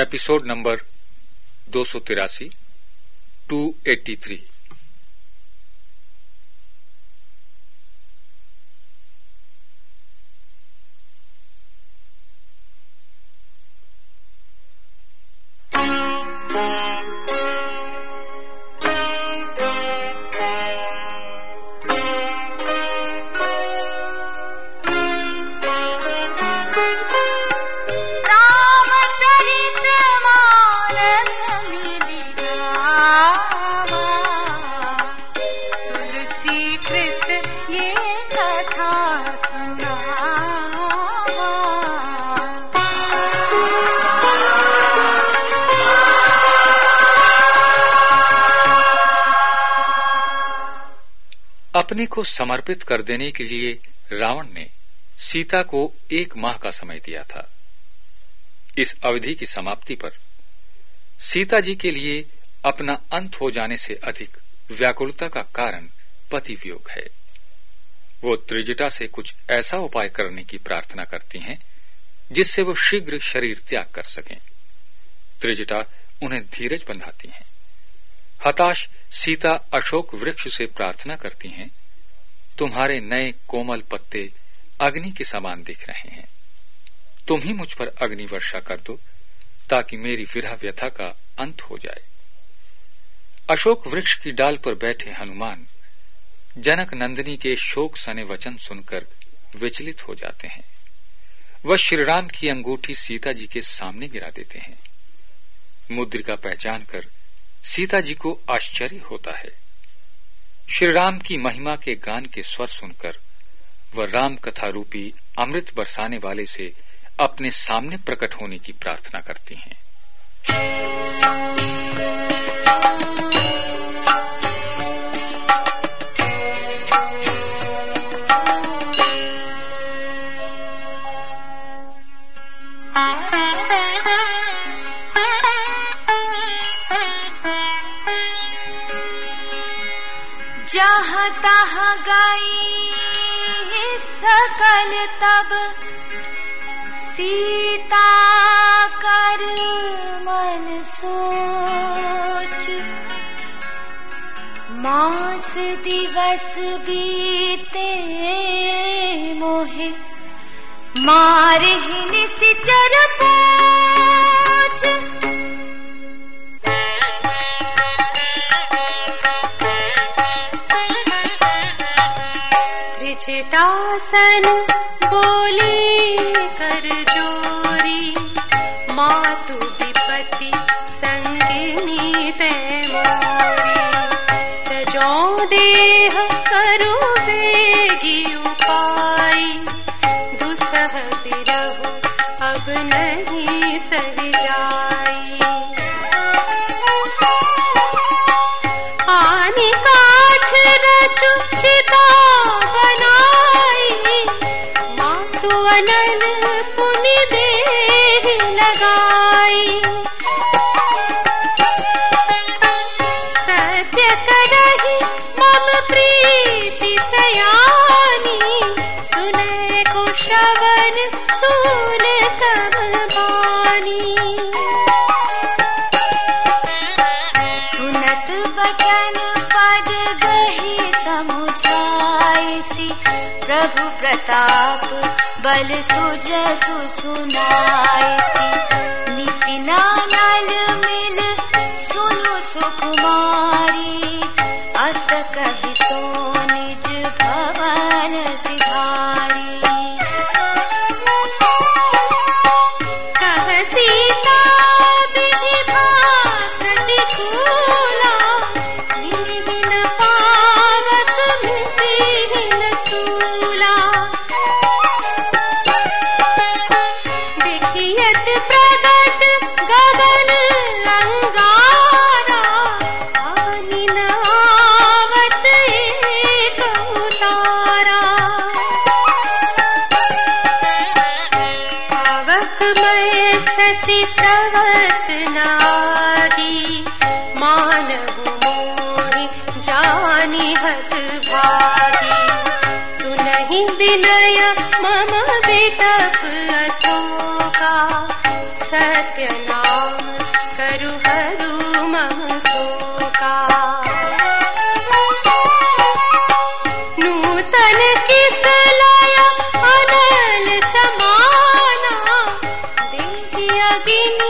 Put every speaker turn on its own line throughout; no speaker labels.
Episode number दो सौ तिरासी टू एट्टी थ्री अपने को समर्पित कर देने के लिए रावण ने सीता को एक माह का समय दिया था। इस अवधि की समाप्ति पर सीता जी के लिए अपना अंत हो जाने से अधिक व्याकुलता का कारण पति वियोग है। वो त्रिजटा से कुछ ऐसा उपाय करने की प्रार्थना करती हैं, जिससे वो शीघ्र शरीर त्याग कर सकें। त्रिजटा उन्हें धीरज बंधाती हैं। हताश सीता अशोक वृक्ष से प्रार्थना करती हैं तुम्हारे नए कोमल पत्ते अग्नि के समान दिख रहे हैं। तुम ही मुझ पर अग्नि वर्षा कर दो, ताकि मेरी विरह व्यथा का अंत हो जाए। अशोक वृक्ष की डाल पर बैठे हनुमान, जनक नंदिनी के शोक सने वचन सुनकर विचलित हो जाते हैं। वह श्रीराम की अंगूठी सीता जी के सामने गिरा देते हैं। मुद्रिका पहचान कर सीता जी को आश्चर्य होता है। श्री राम की महिमा के गान के स्वर सुनकर वह राम कथा रूपी अमृत बरसाने वाले से अपने सामने प्रकट होने की प्रार्थना करती हैं।
तहाँ गई सकल तब। सीता कर मन सोच। मास दिवस बीते मोहे। मारे निश्चर पोच आसन् बोल प्रताप बल सुनाइसी निसिना नल मय शशि Martín.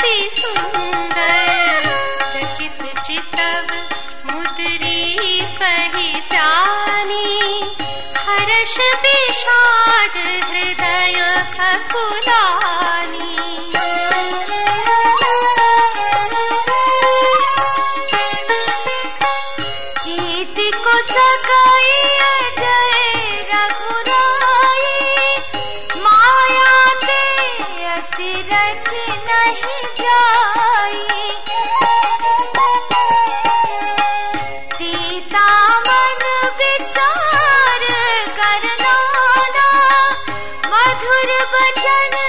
अति सुन्दर। चकित चितव मुदरी पहिचानी। हर्ष विषाद हृदय फकुलानी गीत को कुस मधुर बचन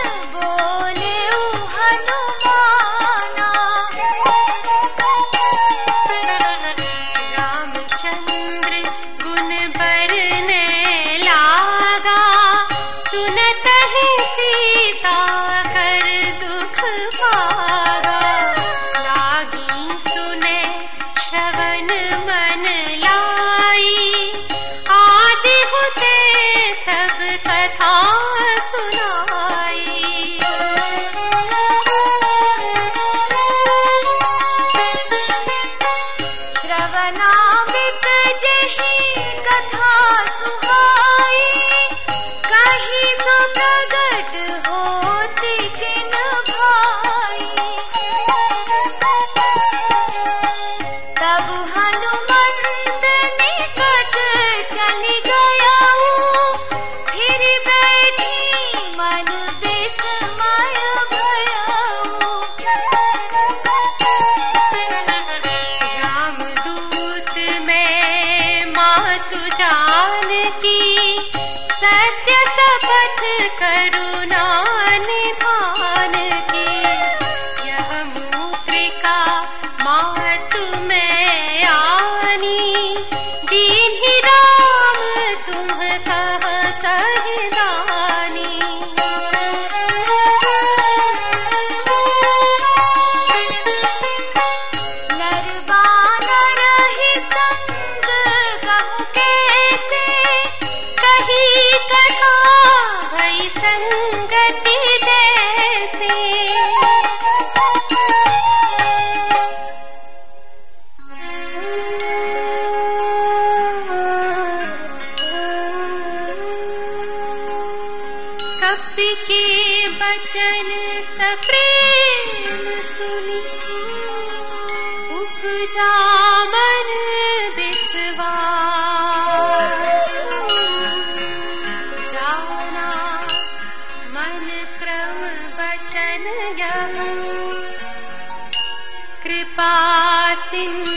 करुणा निधान बचन सप्रेम सुनी। उपजा मन विश्वास। जाना मन क्रम बचन यह कृपा करदा